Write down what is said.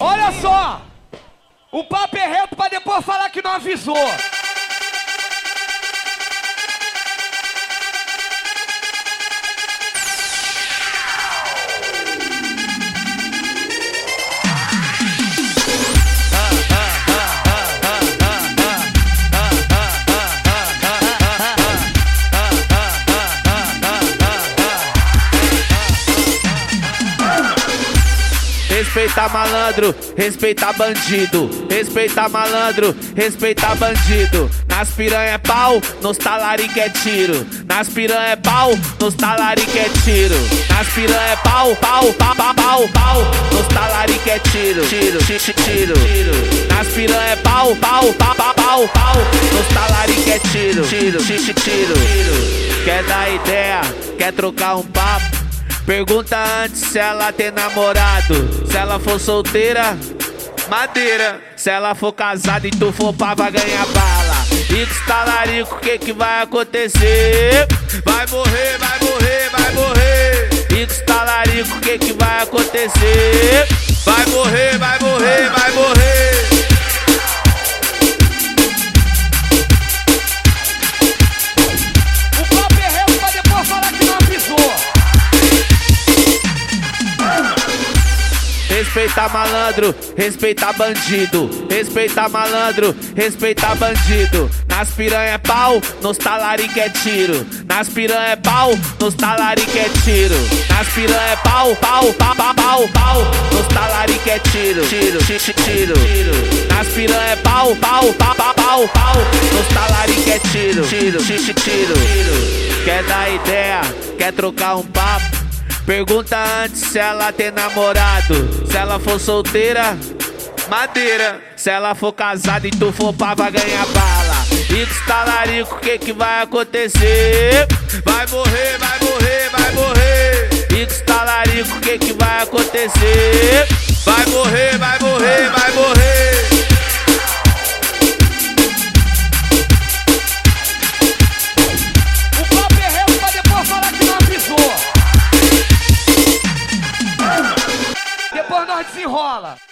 Olha só! O papo é reto pra depois falar que não avisou. Respeita malandro, respeita bandido. Respeita malandro, respeita bandido. Nas piranha é pau, nos talarique é tiro. Nas piranha é pau, nos talarique é tiro. Nas piranha é pau, pau, pau, pau, pau, pau. Nos talarique é tiro, tiro, tiro, tiro. Nas piranha é pau, pau, pau, pau, pau, pau. Nos talarique é tiro, tiro, tiro. tiro. Quer dar ideia? Quer trocar um papo? Pergunta antes se ela tem namorado. Se ela for solteira, madeira. Se ela for casada e tu for pá, vai ganhar bala. E com talarico, o que que vai acontecer? Vai morrer, vai morrer, vai morrer. E com talarico, o que que vai acontecer? Respeita malandro, respeita bandido. Respeita malandro, respeita bandido. Nas piranha é pau, nos talarique é tiro. Nas piranha é pau, nos talarique é tiro. Nas piranha é pau, pau, pau, pau, pau, pau. Nos talarique é tiro, tiro, tiro, tiro. Nas piranha é pau, pau, pau, pau, pau, pau. Nos talarique é tiro, tiro, tiro. tiro. Quer dar ideia? Quer trocar um papo? Pergunta antes se ela tem namorado. Se ela for solteira, madeira. Se ela for casada e tu for pá, vai ganhar bala. E com talarico, o que que vai acontecer? Vai morrer, vai morrer, vai morrer. E com talarico, o que que vai acontecer? Vai morrer, vai morrer, vai morrer. Desenrola.